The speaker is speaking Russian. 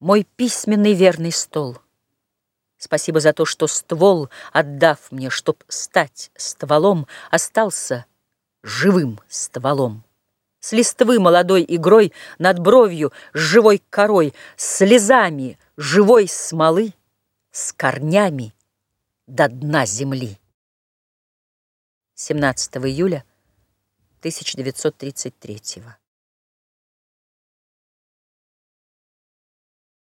Мой письменный верный стол. Спасибо за то, что ствол, отдав мне, чтоб стать стволом, остался живым стволом. С листвы молодой игрой над бровью, с живой корой, слезами живой смолы, с корнями до дна земли. 17 июля 1933